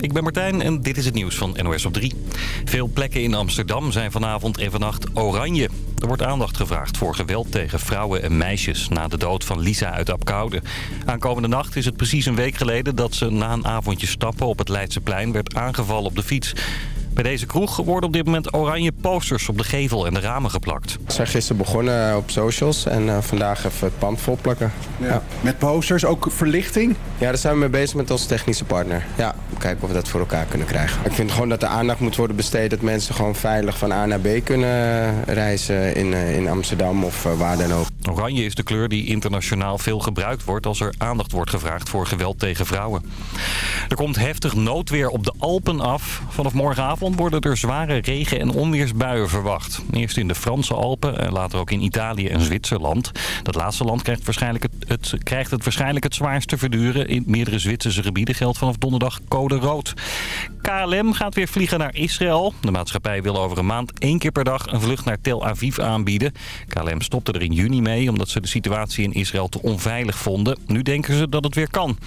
ik ben Martijn en dit is het nieuws van NOS op 3. Veel plekken in Amsterdam zijn vanavond en vannacht oranje. Er wordt aandacht gevraagd voor geweld tegen vrouwen en meisjes... na de dood van Lisa uit Apkoude. Aankomende nacht is het precies een week geleden... dat ze na een avondje stappen op het Leidseplein werd aangevallen op de fiets. Bij deze kroeg worden op dit moment oranje posters op de gevel en de ramen geplakt. We zijn gisteren begonnen op socials en uh, vandaag even het pand volplakken. Ja. Ja. Met posters, ook verlichting? Ja, daar zijn we mee bezig met onze technische partner. Ja, kijken of we dat voor elkaar kunnen krijgen. Ik vind gewoon dat de aandacht moet worden besteed... dat mensen gewoon veilig van A naar B kunnen reizen in, uh, in Amsterdam of uh, waar dan ook. Oranje is de kleur die internationaal veel gebruikt wordt... als er aandacht wordt gevraagd voor geweld tegen vrouwen. Er komt heftig noodweer op de Alpen af. Vanaf morgenavond worden er zware regen- en onweersbuien verwacht. Eerst in de Franse Alpen en later ook in Italië en Zwitserland. Dat laatste land krijgt, waarschijnlijk het, krijgt het waarschijnlijk het zwaarst te verduren. In meerdere Zwitserse gebieden geldt vanaf donderdag code rood. KLM gaat weer vliegen naar Israël. De maatschappij wil over een maand één keer per dag een vlucht naar Tel Aviv aanbieden. KLM stopte er in juni mee omdat ze de situatie in Israël te onveilig vonden. Nu denken ze dat het weer kan.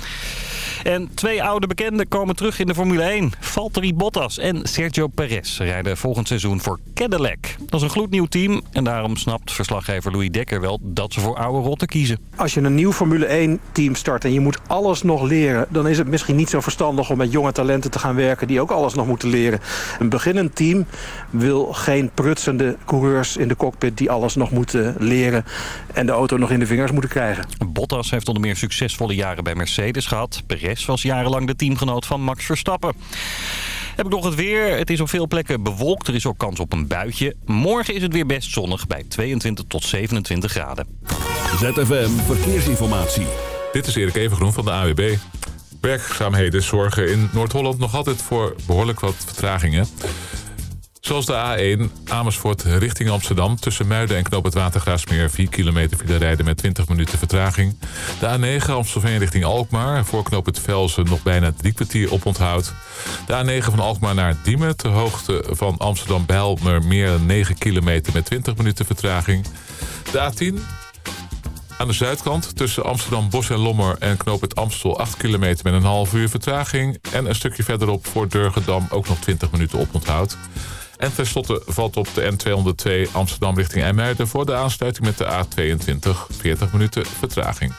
En twee oude bekenden komen terug in de Formule 1. Valtteri Bottas en Sergio Perez rijden volgend seizoen voor Cadillac. Dat is een gloednieuw team en daarom snapt verslaggever Louis Dekker wel dat ze voor oude rotten kiezen. Als je een nieuw Formule 1 team start en je moet alles nog leren... dan is het misschien niet zo verstandig om met jonge talenten te gaan werken... die ook alles nog moeten leren. Een beginnend team wil geen prutsende coureurs in de cockpit... die alles nog moeten leren en de auto nog in de vingers moeten krijgen. Bottas heeft onder meer succesvolle jaren bij Mercedes gehad. Perez was jarenlang de teamgenoot van Max Verstappen. Heb ik nog het weer. Het is op veel plekken bewolkt. Er is ook kans op een buitje. Morgen is het weer best zonnig bij 22 tot 27 graden. ZFM Verkeersinformatie. Dit is Erik Evengroen van de AWB. Werkzaamheden zorgen in Noord-Holland nog altijd voor behoorlijk wat vertragingen. Zoals de A1 Amersfoort richting Amsterdam. Tussen Muiden en Knoop het Watergraafsmeer 4 kilometer file rijden met 20 minuten vertraging. De A9 Amstelveen richting Alkmaar. Voor Knoop het Velsen nog bijna drie kwartier op onthoud. De A9 van Alkmaar naar Diemen. Ter hoogte van Amsterdam-Bijlmer meer dan 9 kilometer met 20 minuten vertraging. De A10 aan de zuidkant tussen Amsterdam Bos en Lommer en Knoop het Amstel 8 kilometer met een half uur vertraging. En een stukje verderop voor Durgedam ook nog 20 minuten op onthoud. En tenslotte valt op de N202 Amsterdam richting IJmuiden... voor de aansluiting met de A22 40 minuten vertraging.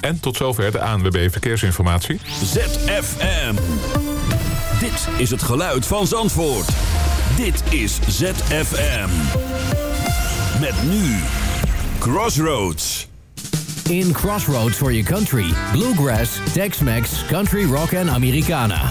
En tot zover de ANWB Verkeersinformatie. ZFM. Dit is het geluid van Zandvoort. Dit is ZFM. Met nu Crossroads. In Crossroads for your country. Bluegrass, Tex-Mex, Country Rock en Americana.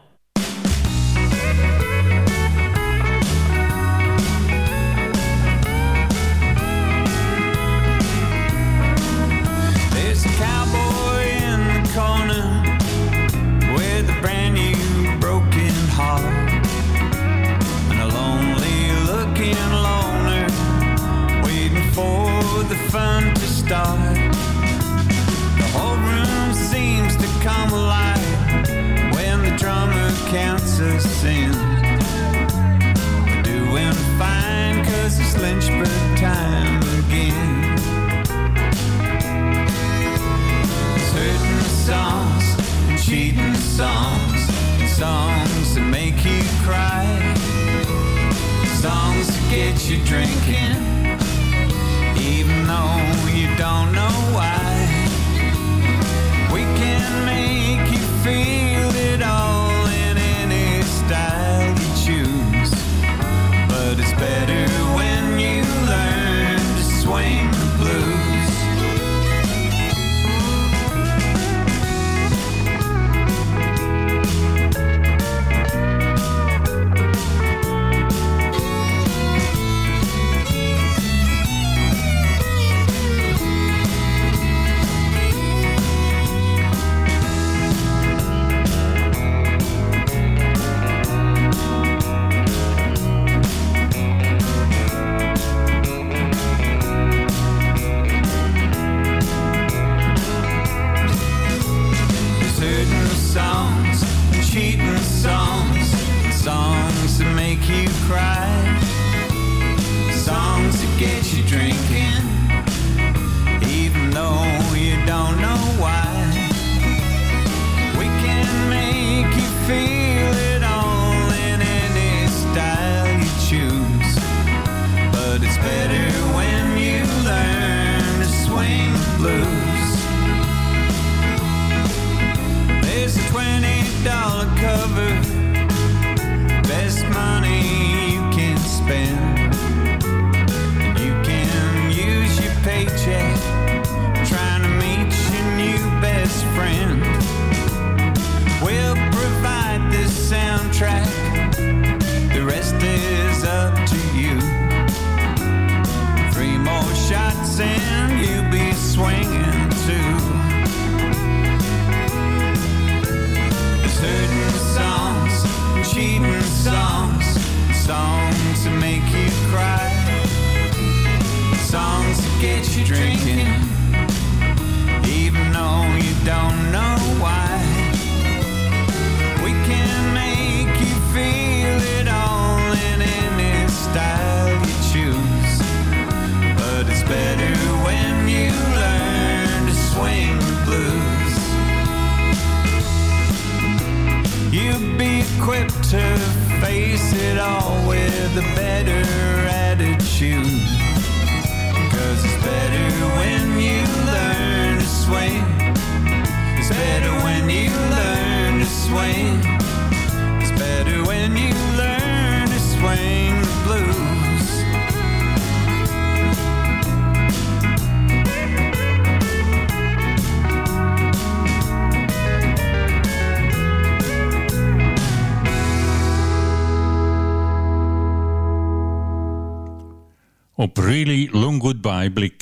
the fun to start. The whole room seems to come alive when the drummer counts us in. We're doing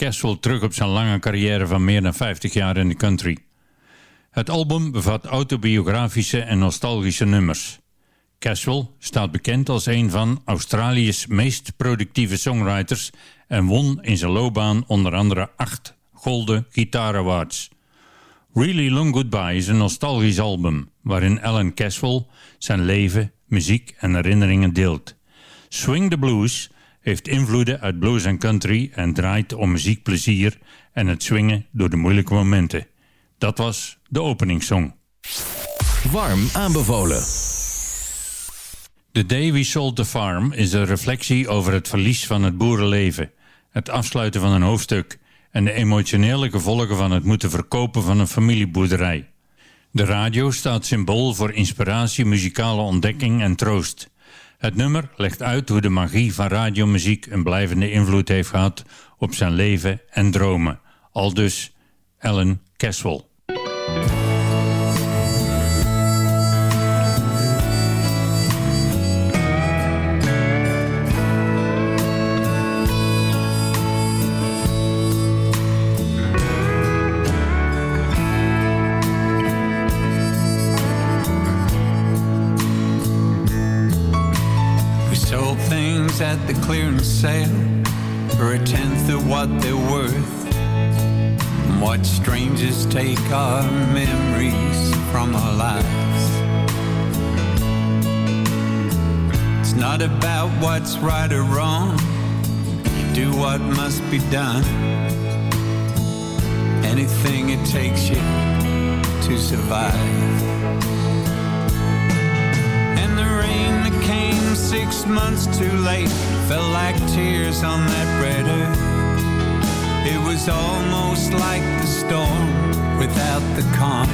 Caswell terug op zijn lange carrière van meer dan 50 jaar in de country. Het album bevat autobiografische en nostalgische nummers. Caswell staat bekend als een van Australië's meest productieve songwriters en won in zijn loopbaan onder andere acht Golden Guitar Awards. Really Long Goodbye is een nostalgisch album waarin Alan Caswell zijn leven, muziek en herinneringen deelt. Swing the Blues heeft invloeden uit blues en country en draait om muziekplezier en het swingen door de moeilijke momenten. Dat was de openingssong. Warm aanbevolen. The Day We Sold the Farm is een reflectie over het verlies van het boerenleven, het afsluiten van een hoofdstuk en de emotionele gevolgen van het moeten verkopen van een familieboerderij. De radio staat symbool voor inspiratie, muzikale ontdekking en troost. Het nummer legt uit hoe de magie van radiomuziek een blijvende invloed heeft gehad op zijn leven en dromen. Aldus Alan Caswell. At the clearance sale for a tenth of what they're worth. And watch strangers take our memories from our lives. It's not about what's right or wrong. You do what must be done. Anything it takes you to survive. Six months too late fell like tears on that red earth. It was almost like the storm without the calm.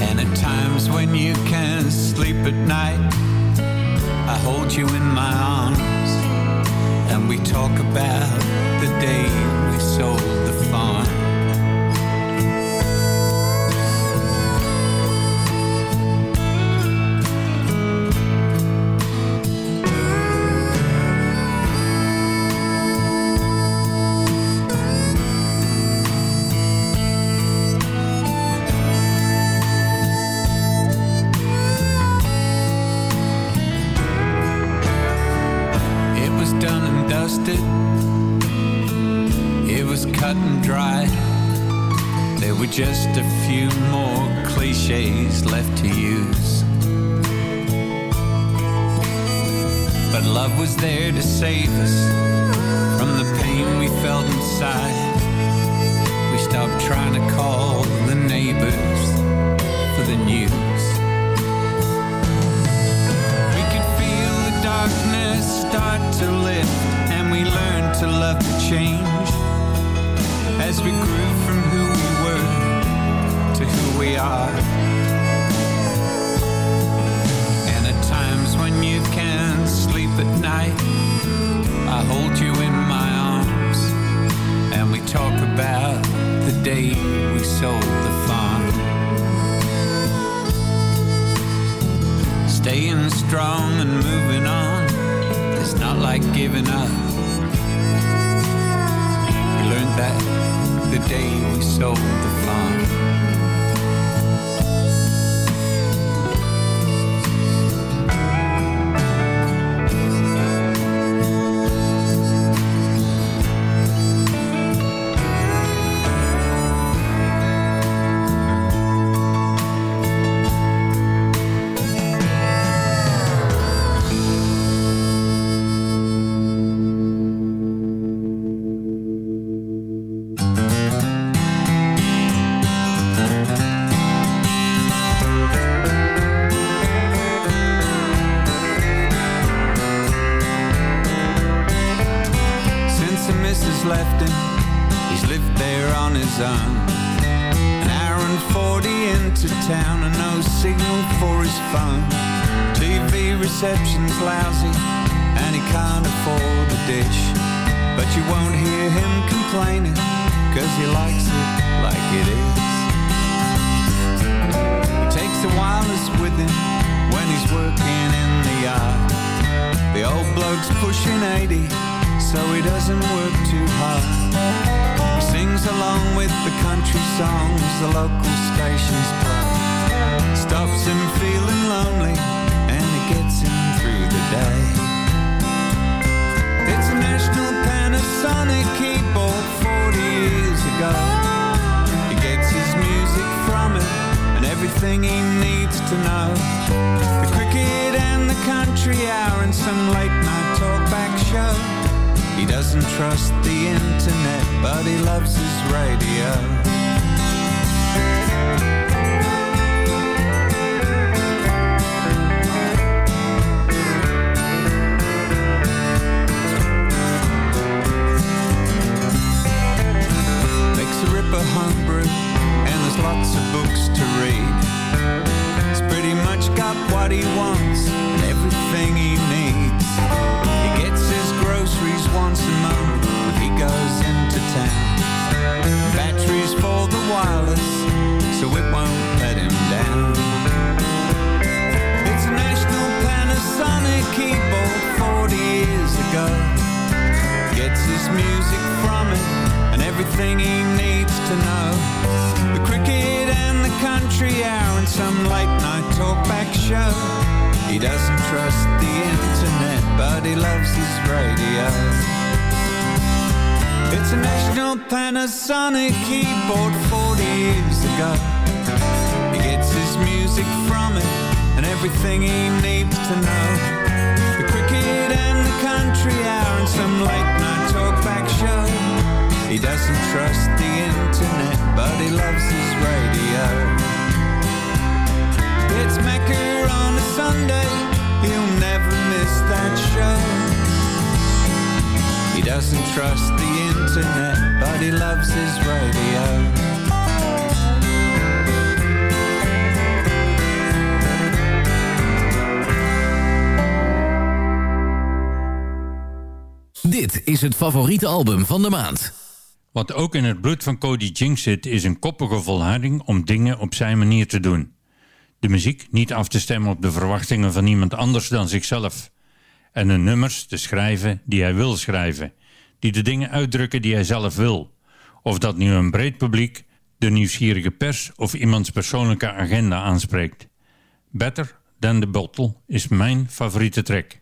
And at times when you can't sleep at night, I hold you in my arms and we talk about the day we sold the farm. There to save us from the pain we felt inside. Pushing 80, so he doesn't work too hard. He sings along with the country songs the local stations play. Stops him feeling lonely, and it gets him through the day. It's a national Panasonic keyboard 40 years ago. He gets his music from it and everything he needs to know. The cricket and the country hour and some late night talkback show. He doesn't trust the internet, but he loves his radio. Makes a ripper homebrew, and there's lots of books to read. Wireless, so it won't let him down. It's a national Panasonic keyboard 40 years ago. Gets his music from it and everything he needs to know. The cricket and the country hour and some late night talkback show. He doesn't trust the internet, but he loves his radio. It's a national Panasonic keyboard 40 years ago. He gets his music from it and everything he needs to know. The cricket and the country hour and some late night talkback show. He doesn't trust the internet, but he loves his radio. It's Mecca on a Sunday, he'll never miss that show. He doesn't trust the internet, but he loves his radio. Dit is het favoriete album van de maand. Wat ook in het bloed van Cody Jinks zit, is een koppige volharding om dingen op zijn manier te doen. De muziek niet af te stemmen op de verwachtingen van iemand anders dan zichzelf. En de nummers te schrijven die hij wil schrijven. Die de dingen uitdrukken die hij zelf wil. Of dat nu een breed publiek, de nieuwsgierige pers of iemands persoonlijke agenda aanspreekt. Better Than The Bottle is mijn favoriete track.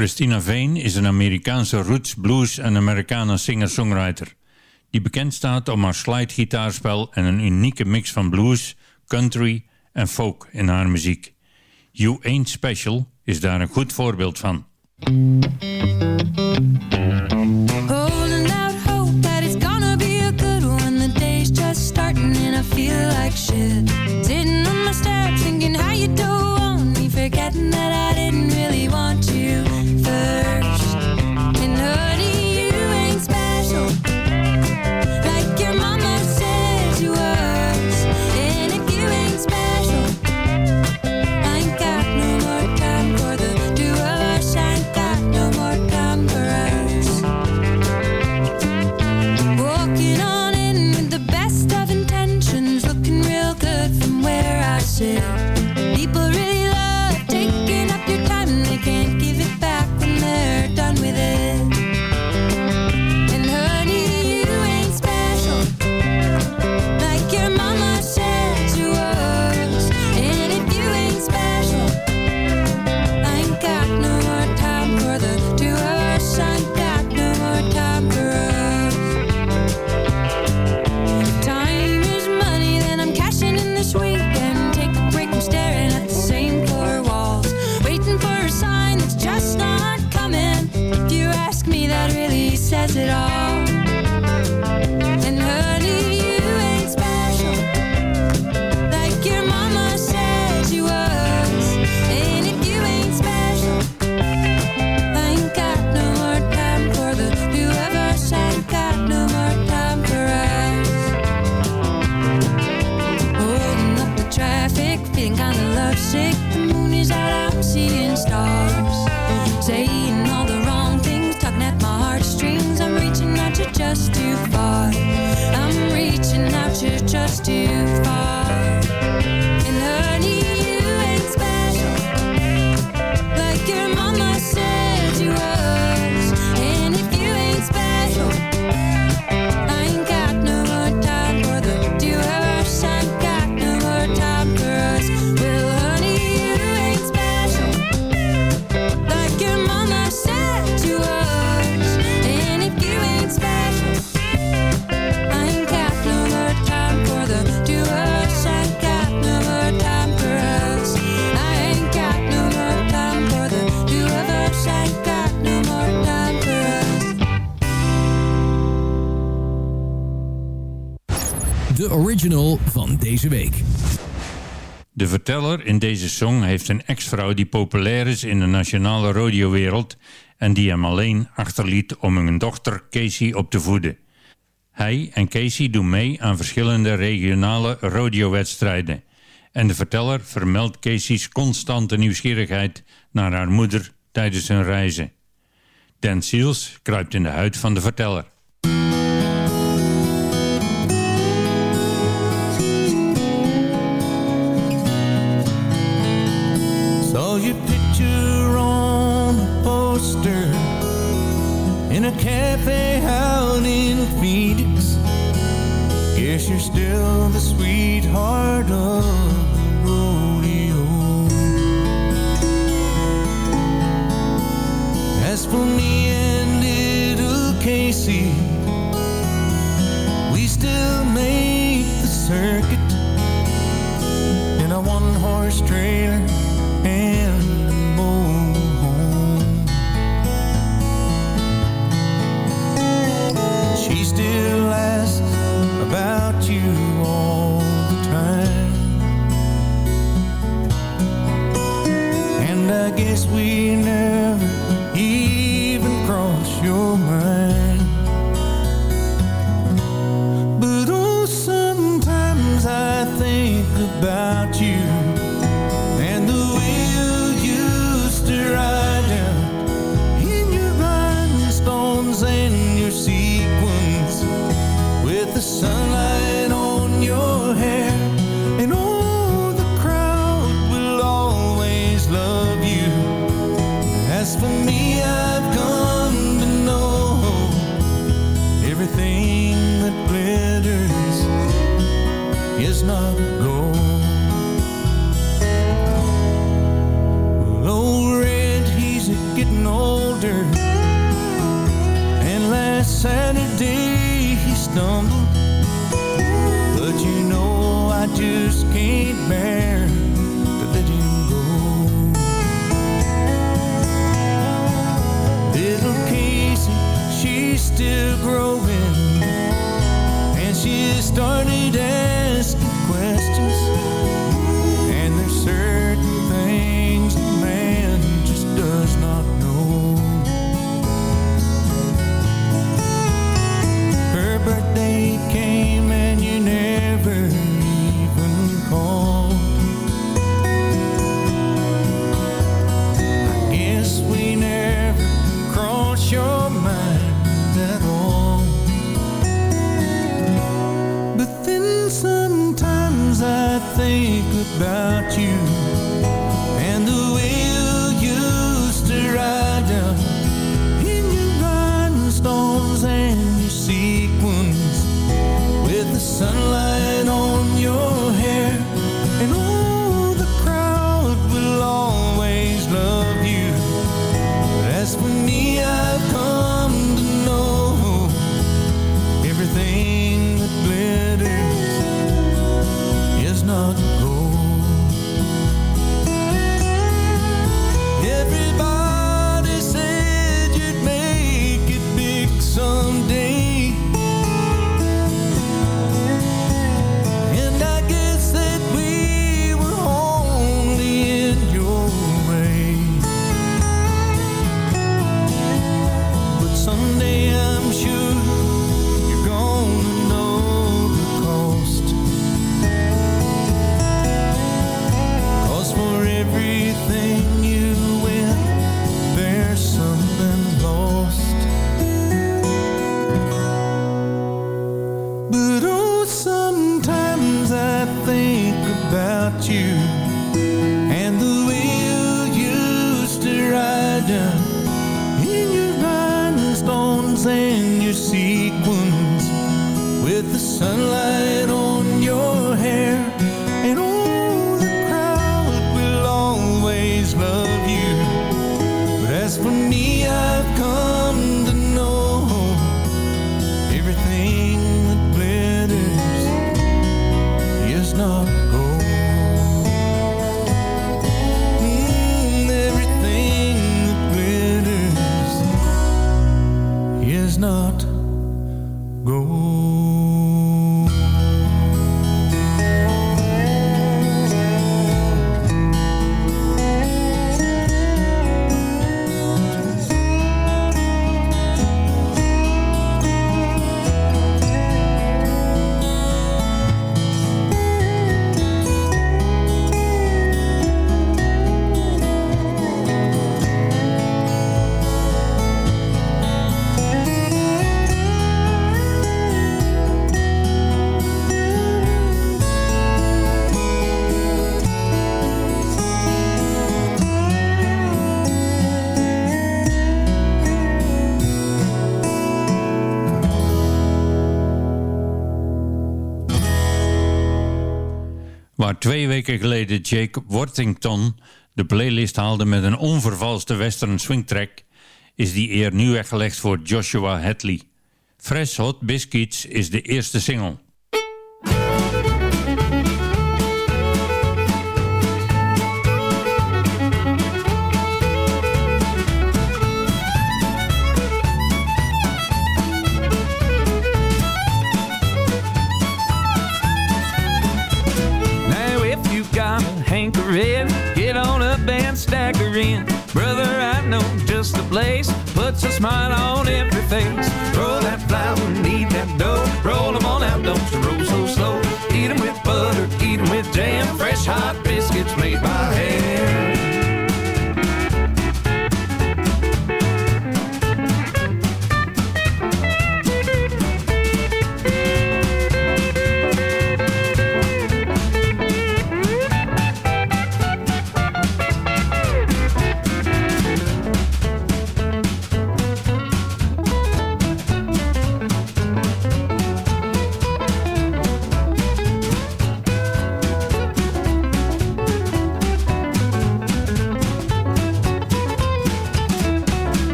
Christina Vane is een Amerikaanse roots blues en Americana singer-songwriter die bekend staat om haar slide-gitaarspel en een unieke mix van blues, country en folk in haar muziek. You Ain't Special is daar een goed voorbeeld van. says it all. van deze week. De verteller in deze song heeft een ex-vrouw die populair is in de nationale radiowereld en die hem alleen achterliet om hun dochter Casey op te voeden. Hij en Casey doen mee aan verschillende regionale radiowedstrijden en de verteller vermeldt Casey's constante nieuwsgierigheid naar haar moeder tijdens hun reizen. Dan Seals kruipt in de huid van de verteller. Sunlight twee weken geleden Jake Worthington de playlist haalde met een onvervalste western swingtrack, is die eer nu weggelegd voor Joshua Hadley. Fresh Hot Biscuits is de eerste single.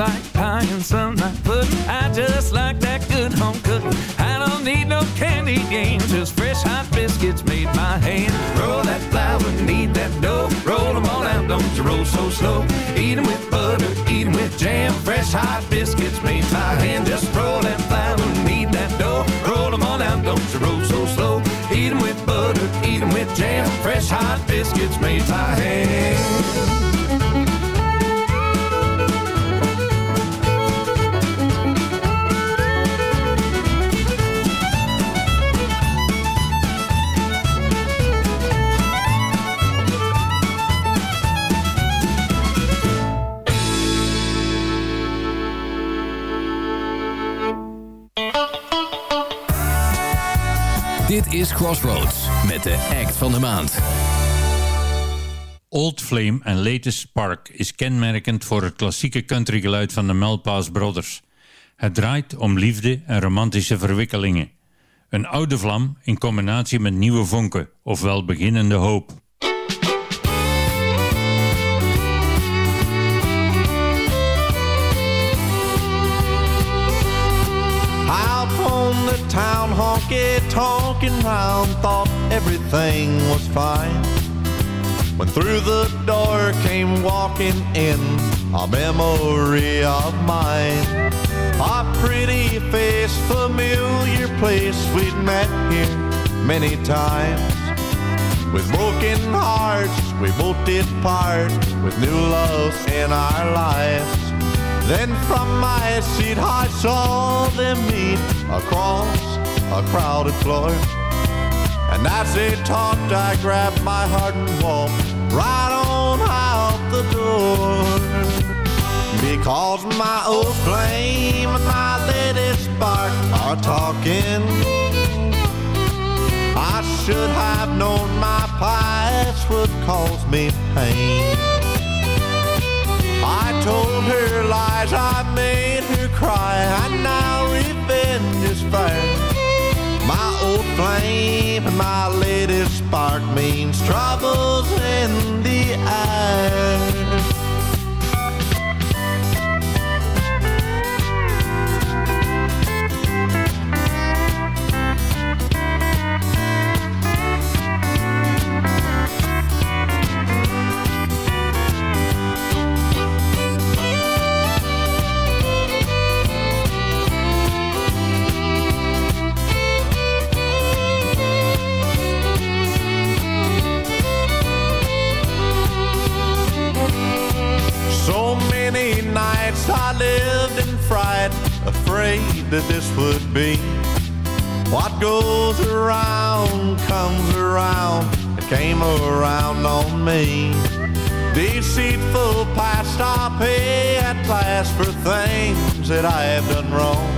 Like pie and some like pudding. I just like that good home cooking. I don't need no candy games, just fresh hot biscuits made by hand. Roll that flour, knead that dough. Roll 'em all out, don't you roll so slow. Eat 'em with butter, eat 'em with jam. Fresh hot biscuits made by hand. Just roll that flour, knead that dough. Roll 'em all out, don't you roll so slow. Eat 'em with butter, eat 'em with jam. Fresh hot biscuits made by hand. Is Crossroads met de act van de maand. Old Flame en Latest Spark is kenmerkend voor het klassieke countrygeluid van de Melpass Brothers. Het draait om liefde en romantische verwikkelingen. Een oude vlam in combinatie met nieuwe vonken, ofwel beginnende hoop. Tonkin' round, thought everything was fine. When through the door came walking in a memory of mine. A pretty face, familiar place we'd met here many times. With broken hearts, we both did part with new loves in our lives. Then from my seat I saw them meet across a crowded floor. And as they talked, I grabbed my heart and walked right on out the door. Because my old flame and my lady spark are talking. I should have known my past would cause me pain. I told her lies, I made her cry, and now revenge is fair. My old flame and my latest spark means troubles in the air. Nights I lived in fright, afraid that this would be. What goes around comes around, it came around on me. Deceitful past, I'll pay at last for things that I have done wrong.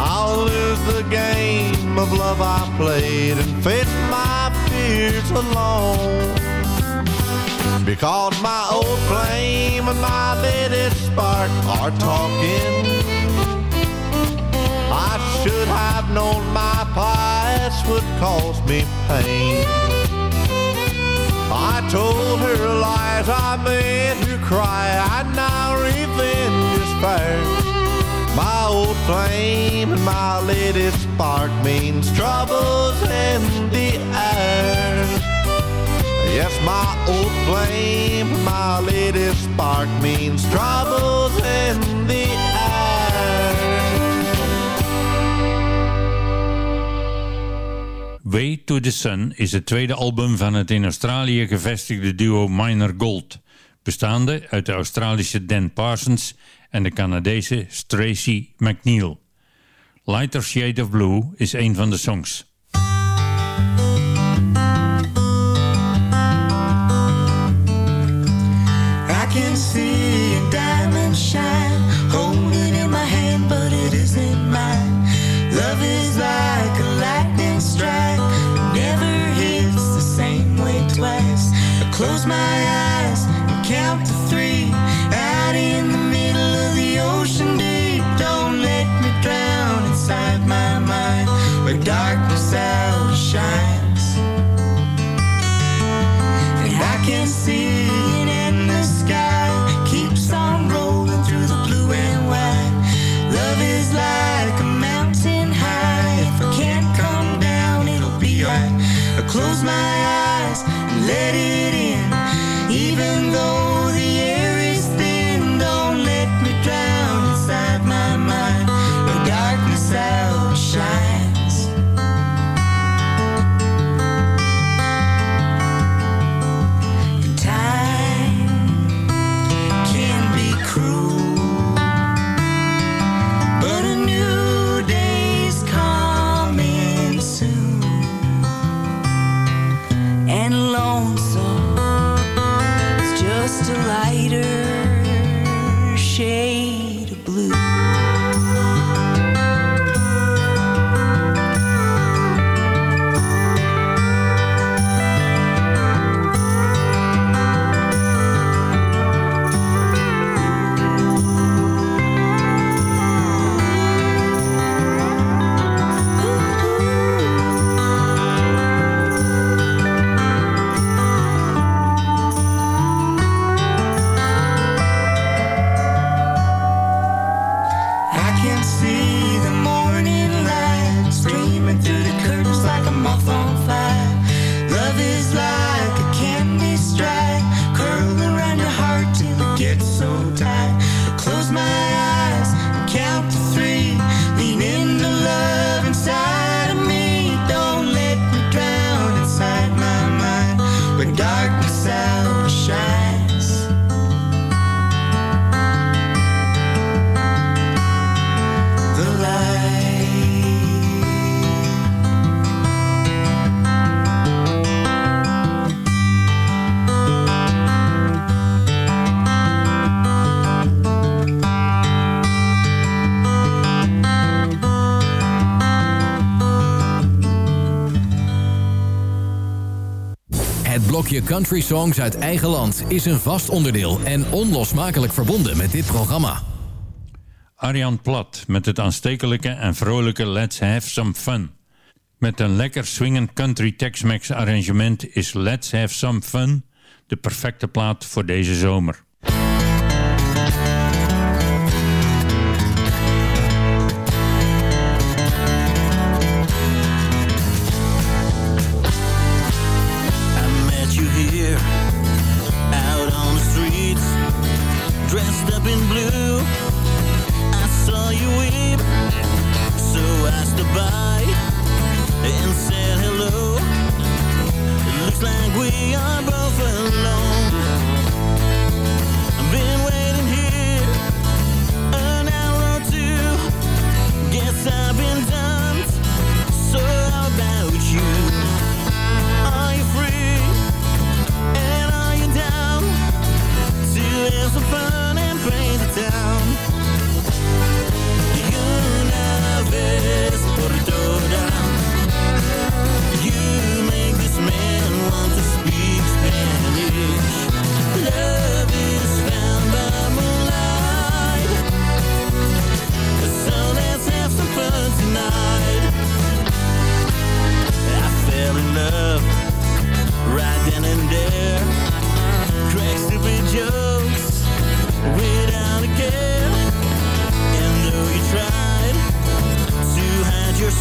I'll lose the game of love I played and face my fears alone. Because my old flame and my lady spark are talking. I should have known my past would cause me pain. I told her lies, I made her cry, and now revenge is fair. My old flame and my lady spark means troubles in the air. Yes, my old flame, my lady spark means troubles in the air. Way to the Sun is het tweede album van het in Australië gevestigde duo Minor Gold, bestaande uit de Australische Dan Parsons en de Canadese Tracy McNeil. Lighter Shade of Blue is een van de songs. Close my blokje Country Songs uit eigen land is een vast onderdeel en onlosmakelijk verbonden met dit programma. Arjan Plat met het aanstekelijke en vrolijke Let's Have Some Fun. Met een lekker swingend country Tex-Mex arrangement is Let's Have Some Fun de perfecte plaat voor deze zomer.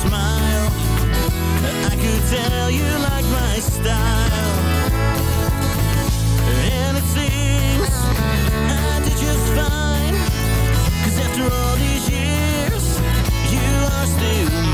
Smile, I could tell you like my style. And it seems I did just fine. Cause after all these years, you are still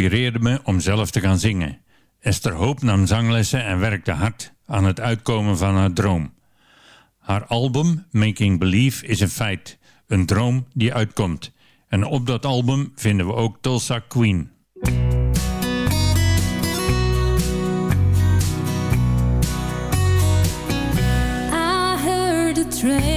inspireerde me om zelf te gaan zingen. Esther Hoop nam zanglessen en werkte hard aan het uitkomen van haar droom. Haar album Making Believe is een feit, een droom die uitkomt. En op dat album vinden we ook Tulsa Queen. Train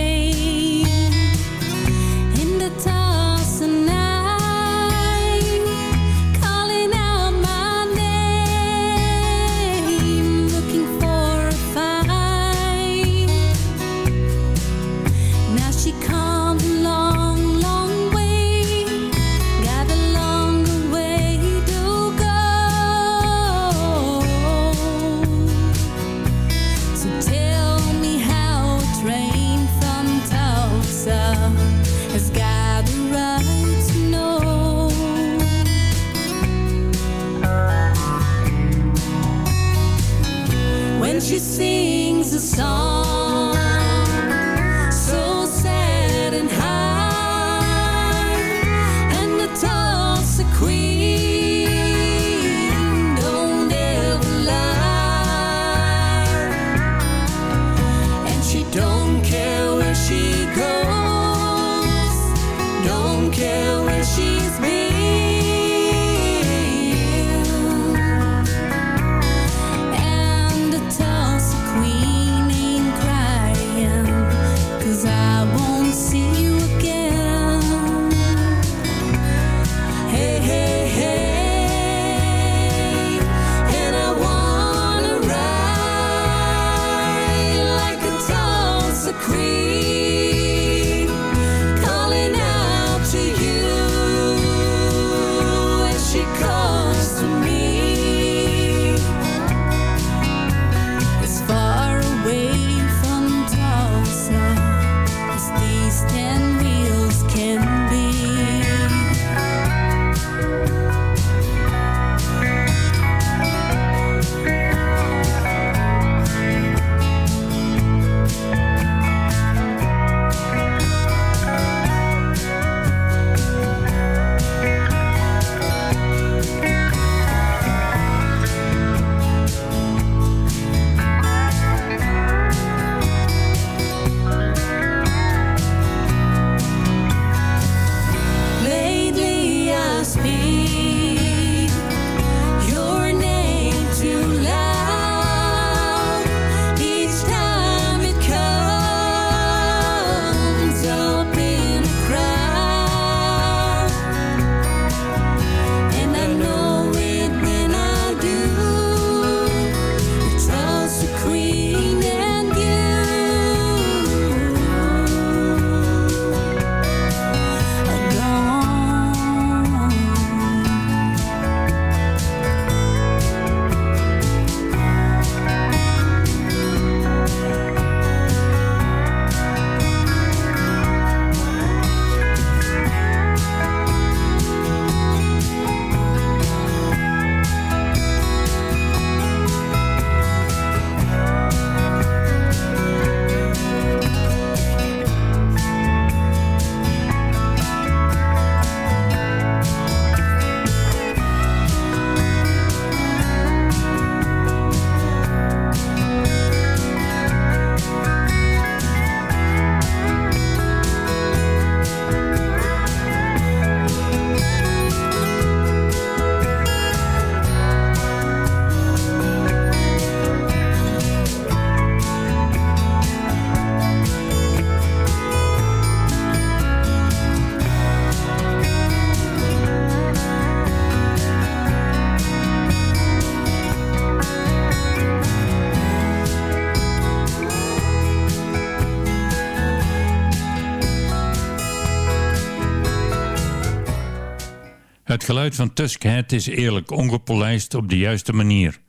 van Tusk Head is eerlijk ongepolijst op de juiste manier.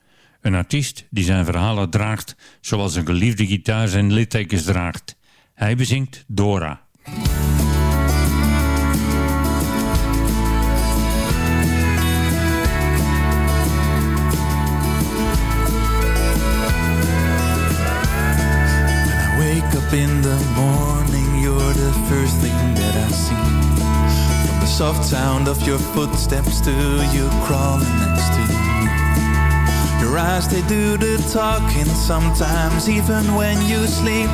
Een artiest die zijn verhalen draagt zoals een geliefde gitaar zijn littekens draagt. Hij bezingt Dora. Soft sound of your footsteps to you crawling next to me. Your eyes, they do the talking sometimes, even when you sleep.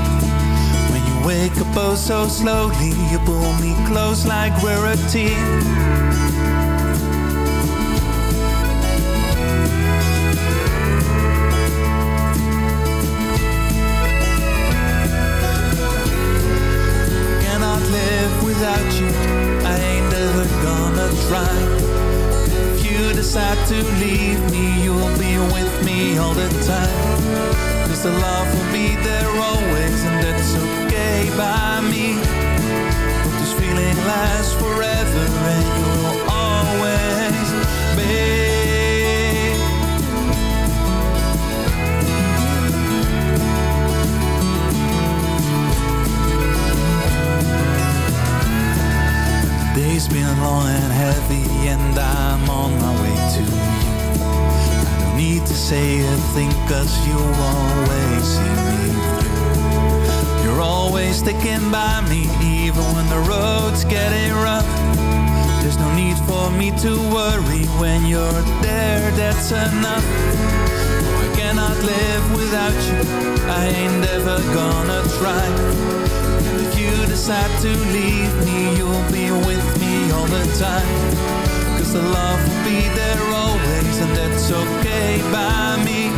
When you wake up oh so slowly, you pull me close like we're a team. Decide to leave me, you'll be with me all the time. Cause the love will be there always, and that's okay by me. But this feeling lasts forever, and you will always be. Day's been long and heavy and I'm on my way need to say a thing cause you always see me. You're always sticking by me even when the road's getting rough. There's no need for me to worry when you're there, that's enough. I cannot live without you, I ain't ever gonna try. If you decide to leave me, you'll be with me all the time. The love will be there always, and that's okay by me.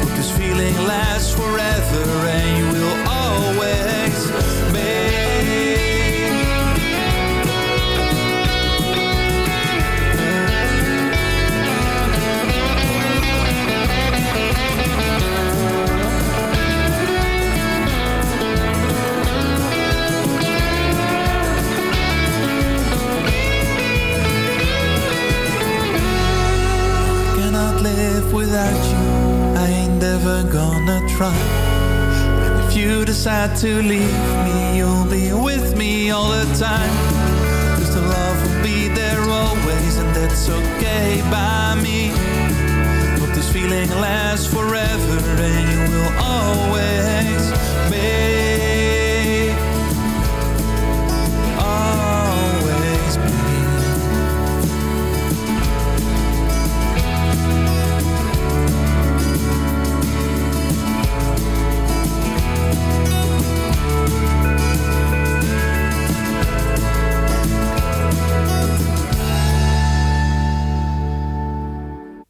But this feeling lasts forever, and you will always be. Without you. I ain't ever gonna try. And if you decide to leave me, you'll be with me all the time. Cause the love will be there always, and that's okay by me. Hope this feeling lasts forever, and you will always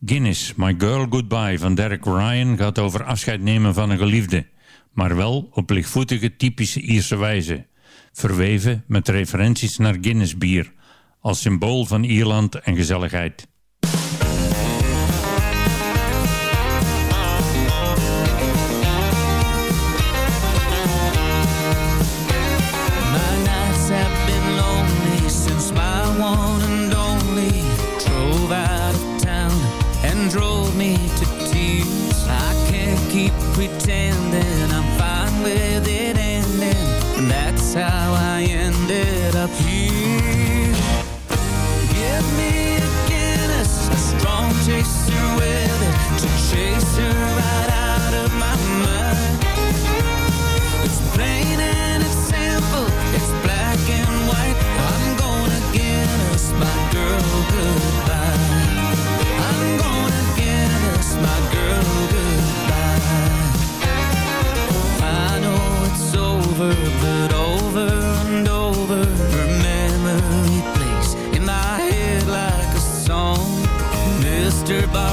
Guinness, My Girl Goodbye van Derek Ryan gaat over afscheid nemen van een geliefde. Maar wel op lichtvoetige typische Ierse wijze. Verweven met referenties naar Guinness bier. Als symbool van Ierland en gezelligheid. Mr. Bob.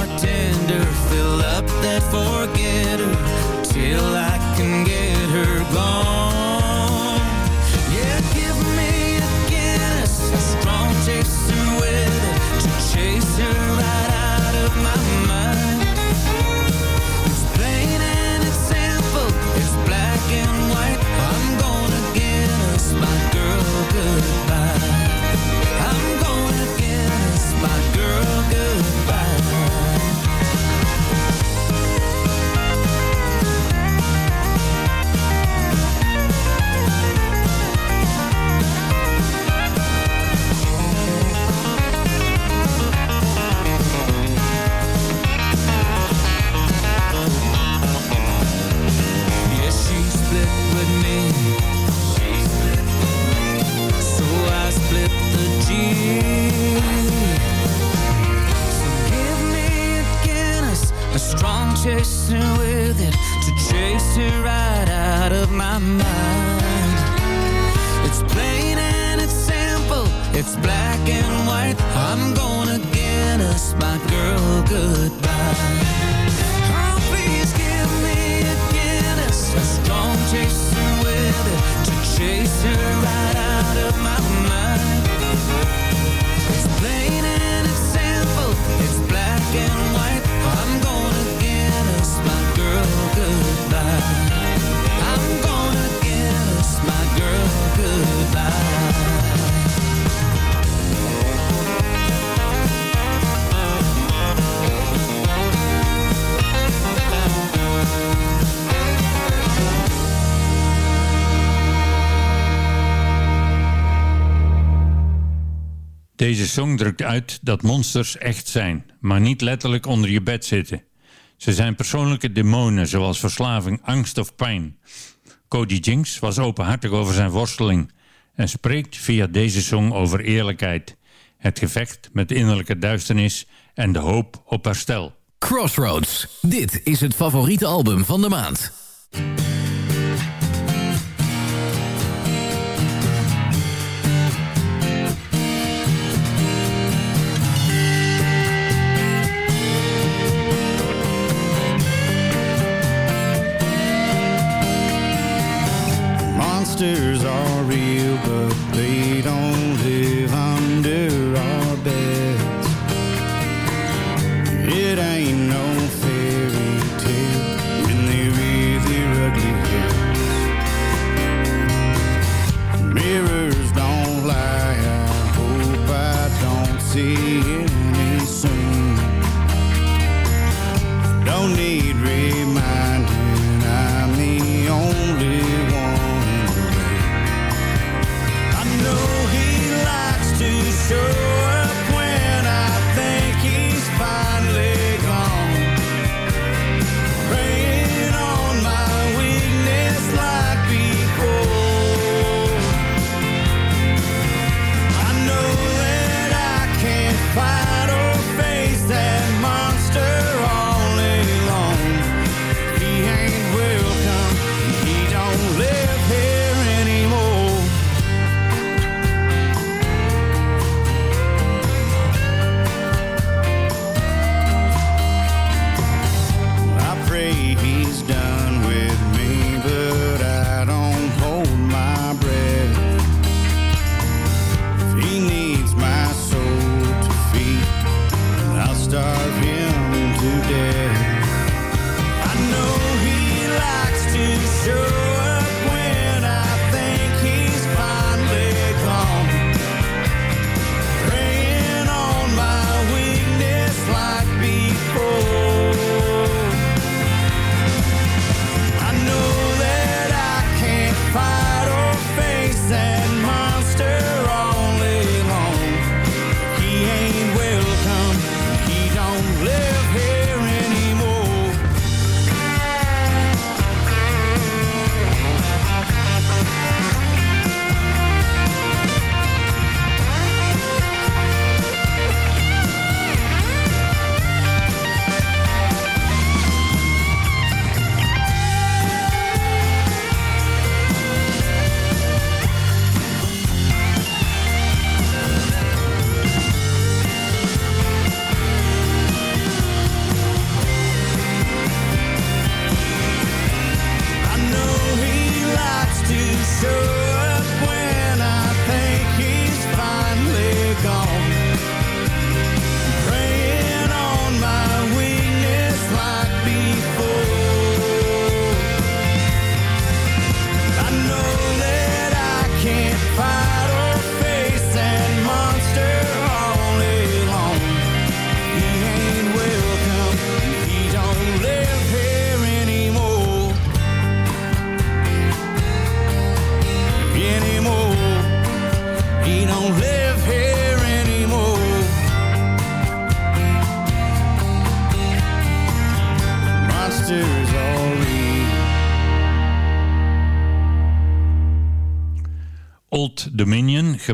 Mind. It's plain and it's simple, it's black and white. I'm gonna get us, my girl, goodbye. Deze song drukt uit dat monsters echt zijn, maar niet letterlijk onder je bed zitten. Ze zijn persoonlijke demonen, zoals verslaving, angst of pijn. Cody Jinks was openhartig over zijn worsteling en spreekt via deze song over eerlijkheid, het gevecht met innerlijke duisternis en de hoop op herstel. Crossroads. Dit is het favoriete album van de maand. Monsters are real, but they don't live under our beds. It ain't no fairy tale when they rear their ugly heads. Mirrors don't lie, I hope I don't see any soon. Don't need reminding, I'm the only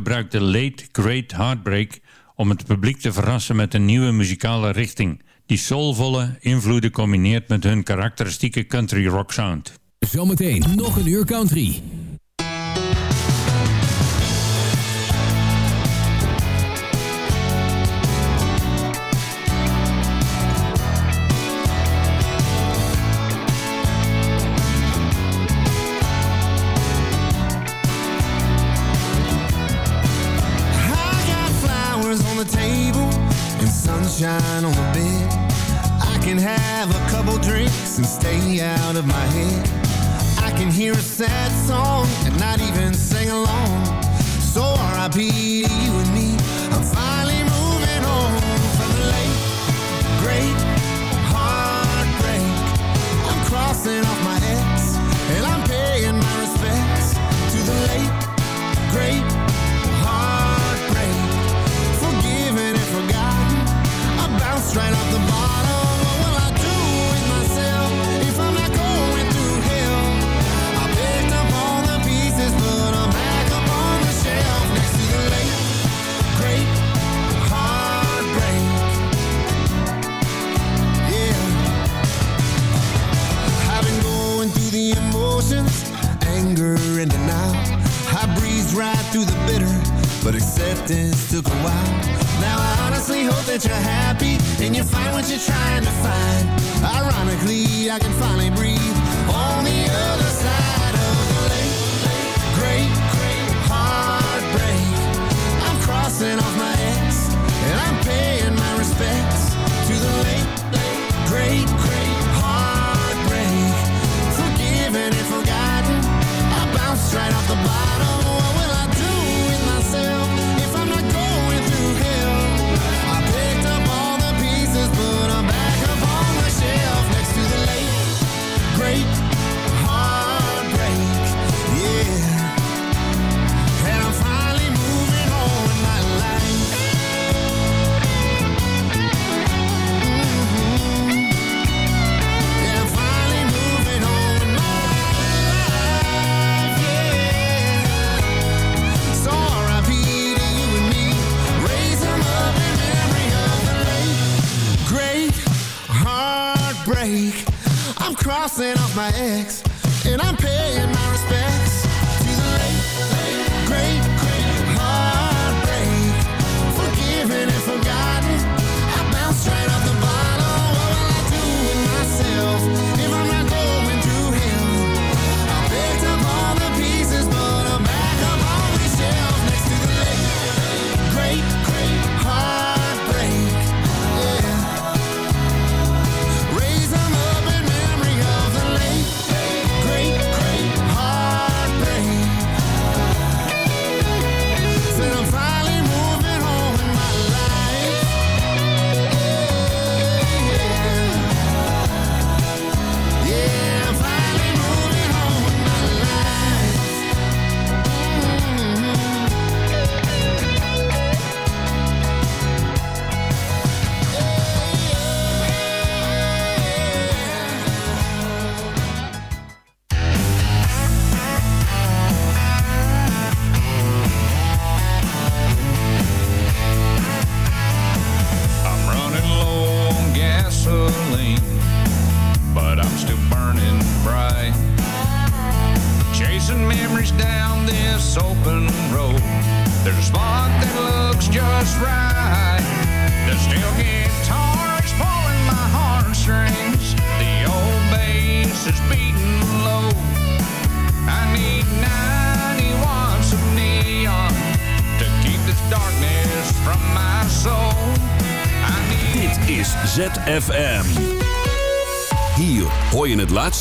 gebruikte Late Great Heartbreak om het publiek te verrassen met een nieuwe muzikale richting, die soulvolle invloeden combineert met hun karakteristieke country rock sound. Zometeen nog een uur country. sunshine on the bed. I can have a couple drinks and stay out of my head. I can hear a sad song and not even sing along. So R.I.P. to you and me